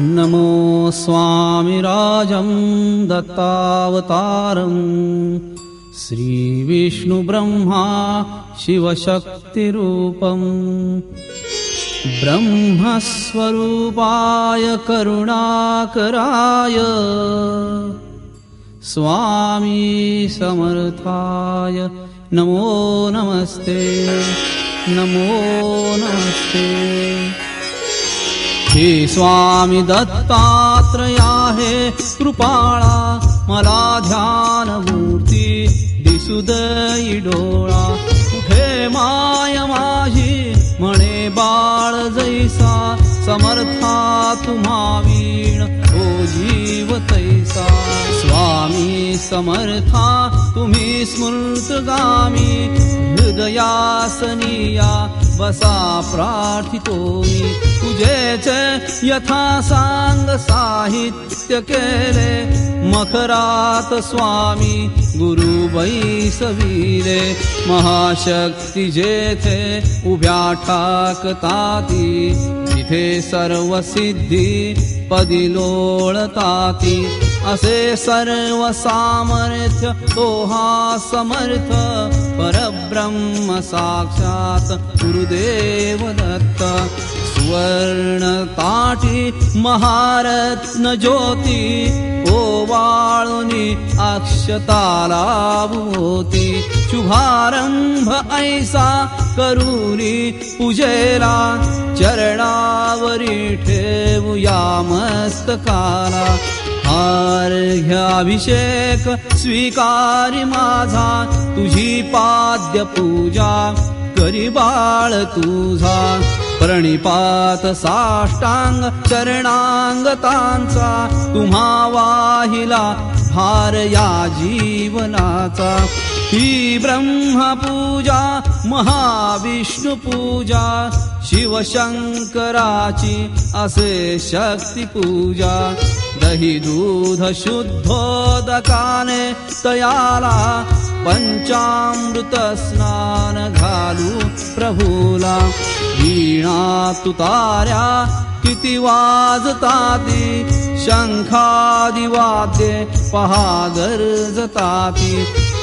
नमो स्वामिराजं दत्तावतारम् श्रीविष्णुब्रह्मा शिवशक्तिरूपम्। ब्रह्मस्वरूपाय करुणाकराय। स्वामी समर्थाय नमो नमस्ते। नमो नमस्ते हे स्वामी दत्तात्रया हे कृपाळा मला ध्यानमूर्ती दिसुदयी डोळा. कुठे माय माझी म्हणे बाळ जैसा समर्था तुम्हा वीण ओ जीव तैसा. स्वामी समर्था तुम्ही स्मृतगामी हृदयासनिया बसा प्रार्थितो तुझेच यथा सांग साहित्य केले मखरात स्वामी गुरु बैसवीरे महाशक्ती जेथे उभ्या ठाकताती जिथे सर्व सिद्धी पदी लोळताती असे सर्व सामर्थ्य तो हा समर्थ। परब्रह्म साक्षात दत्त सुवर्ण ताटी महारत्न ज्योती ओवाळुनी अक्षताला भूती शुभारंभ ऐसा करुणी पूजेला चरणावरी ठेवूया मस्तकाला. अर्घ्याभिषेक स्वीकारी माझा तुझी पाद्य पूजा करी बाळ तुझा प्रणिपात साष्टांग चरणांगतांचा तुम्हा वाहिला भार या जीवनाचा ही ब्रह्मपूजा महाविष्णुपूजा शिवशंकराची असे शक्तिपूजा दही दूध शुद्धोदकाने तयाला पञ्चामृत स्नान घालू प्रभूला। वीणा तुतार्या किती वाजताती शङ्खादिवाद्ये पहागर्जताति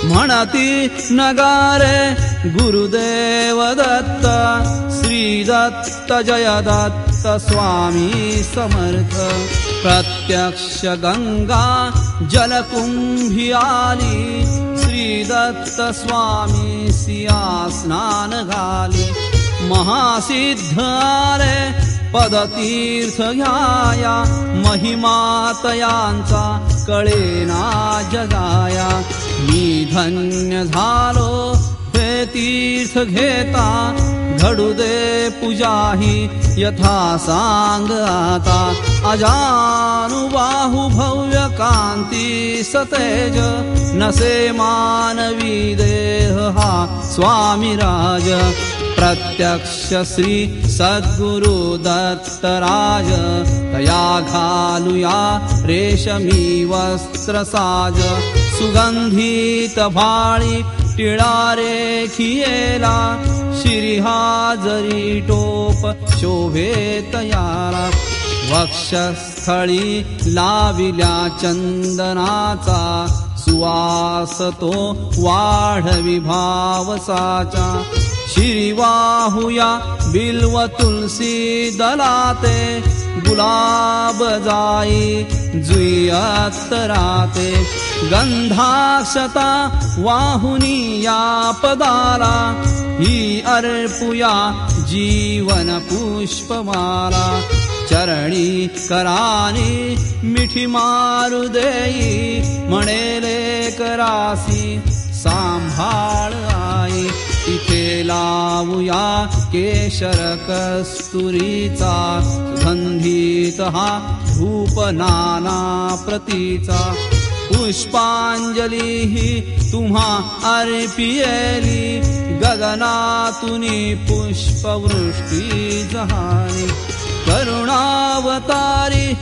म्हणती नगारे गुरुदेव दत्त श्रीदत्त जय दत्त स्वामी समर्थ। प्रत्यक्ष गङ्गा जलकुम्भी आली श्रीदत्त स्वामी सिया स्नान घाली महासिद्ध आले पदतीर्थ घ्याया महिमातयांचा कळेना जगाया मी धन्य झालो हे तीर्थ घेता घडू दे पूजाही यथा सांग आता। अजानुबाहु भव्य कांती सतेज नसे मानवी देह हा स्वामी राज प्रत्यक्ष श्री सद्गुरु दत्तराज तया घालुया रेशमी वस्त्रसाज भाळी शिरिहाजरी टोप शोभे वक्षस्थळी लाविल्या चंदनाचा सुवास तो वाढवी भावसाचा. शिरिवाहुया बिल्व तुलसी दलाते गुलाब जाई जुयत्तराते गंधाक्षता वाहुनी या पदाला ही अर्पुया जीवन पुष्पमाला। चरणी करानी मिठी मारु देई म्हणेले करासी सांभाळ आई। इथे लावूया केशर कस्तुरीचा गंधीत हा धूप नाना प्रतीचा। पुष्पांजली ही तुम्हा अर्पियेली। गगनातुनी पुष्पवृष्टी जहानी। करुणावतारी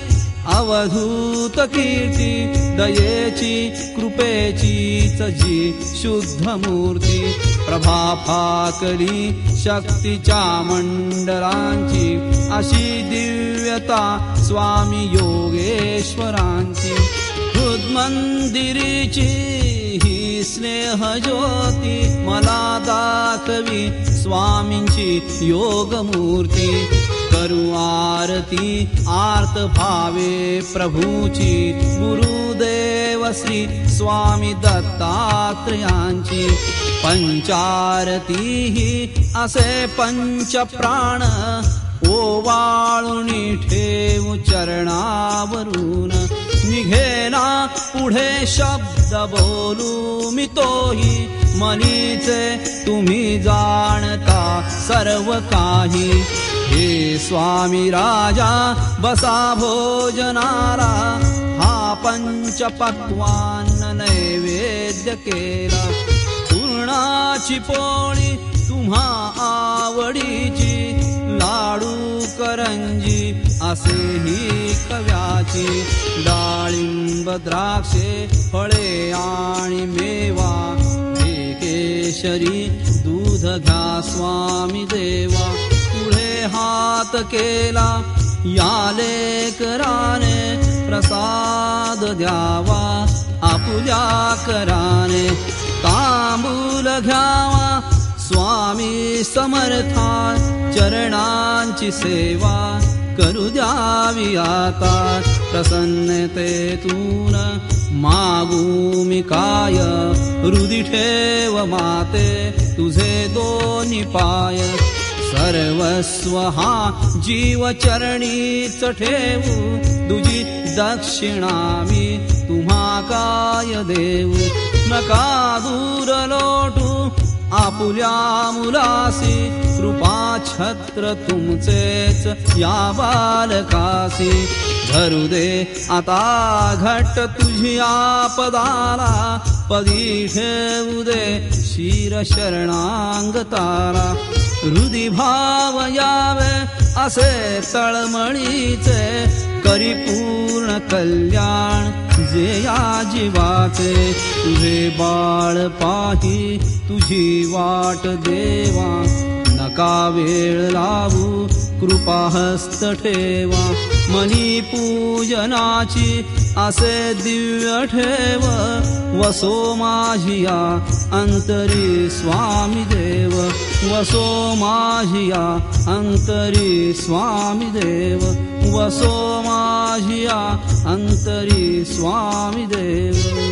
अवधूत कीर्ती दयेची कृपेची जी शुद्धमूर्ती। प्रभा फाकली शक्तीच्या मंडलांची स्वामी योगेश्वरांची। हृदमंदिरीची ही स्नेह ज्योती मला दाखवी स्वामींची योगमूर्ती। करू आरती आर्त भावे प्रभूची। गुरुदेव श्री स्वामी दत्तात्रयांची। पंचारती ही असे पंच प्राण ओवाळुनी ठेवू चरणावरून. निघेना पुढे शब्द बोलू मी तोही. मनीचे तुम्ही जाणता सर्व काही. हे स्वामी राजा बसा भोजनाला. हा पंच पक्वान नैवेद्य केला. पूर्णाची पोळी तुम्हा आवडीची लाडू करंजी असे ही कव्याची डाळिंब द्राक्षे फळे आणि मेवा केशरी दूध घ्या स्वामी देवा. हात केला याले कराने प्रसाद द्यावा आपुल्या कराने. तांबूल घ्यावा स्वामी समर्था चरणांची सेवा करू द्यावी आता. प्रसन्नतेतून मागू मी काय? हृदि ठेव माते तुझे दोन्ही पाय. सर्वस्व हा जीवचरणीच ठेवू. दुजी दक्षिणामी तुम्हा काय देऊ? नका दूर लोटू आपुल्या मुलासी कृपा छत्र तुमचेच या बालकासी। धरू दे आता घट तुझी आपदाला पदी ठेवू दे शिर शरणांगताला हृदि भाव यावे असे तळमळीचे करी पूर्ण कल्याण जे या जीवाचे तुझे बाळ पाही तुझी वाट देवा। नका वेळ लावू कृपा हस्त ठेवा मनी पूजनाची असे दिव्य ठेव वसो माझिया अंतरी स्वामी देव वसो माझिया अंतरी स्वामी देव वसो माझिया अंतरी स्वामी देव